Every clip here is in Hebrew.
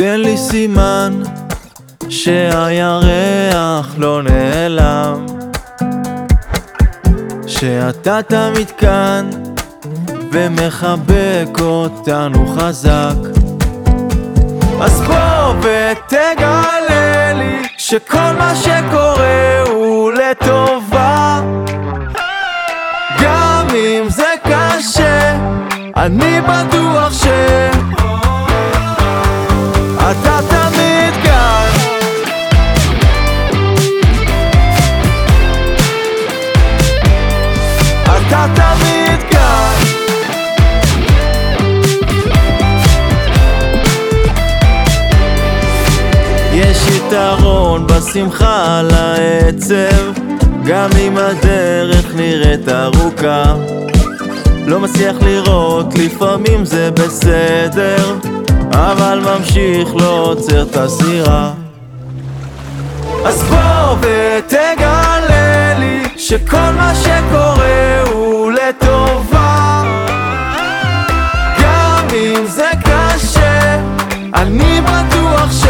תן לי סימן שהירח לא נעלם. שאתה תמיד כאן ומחבק אותנו חזק. אז בוא ותגלה לי שכל מה שקורה הוא לטובה. גם אם זה קשה אני בטוח ש... אתה תמיד כאן. יש יתרון בשמחה על העצב גם אם הדרך נראית ארוכה. לא מצליח לראות, לפעמים זה בסדר אבל ממשיך, לא עוצר את הסירה. אז בוא ותגלה לי שכל מה שקורה אני בטוח ש...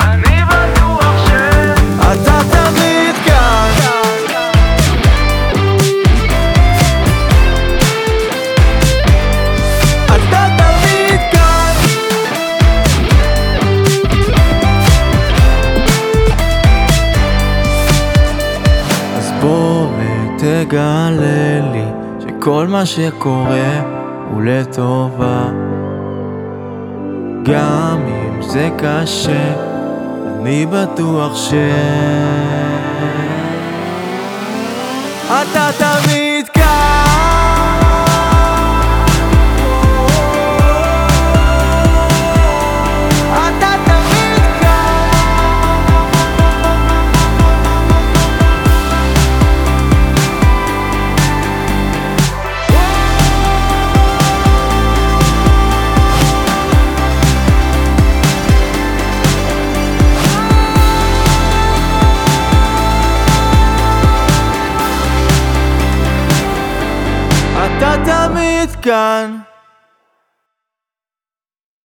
אני בטוח ש... אתה תמיד כאן. אתה תמיד כאן. אז בוא ותגלה לי שכל מה שקורה הוא לטובה גם אם זה קשה אני בטוח ש... אתה אתה תמיד כאן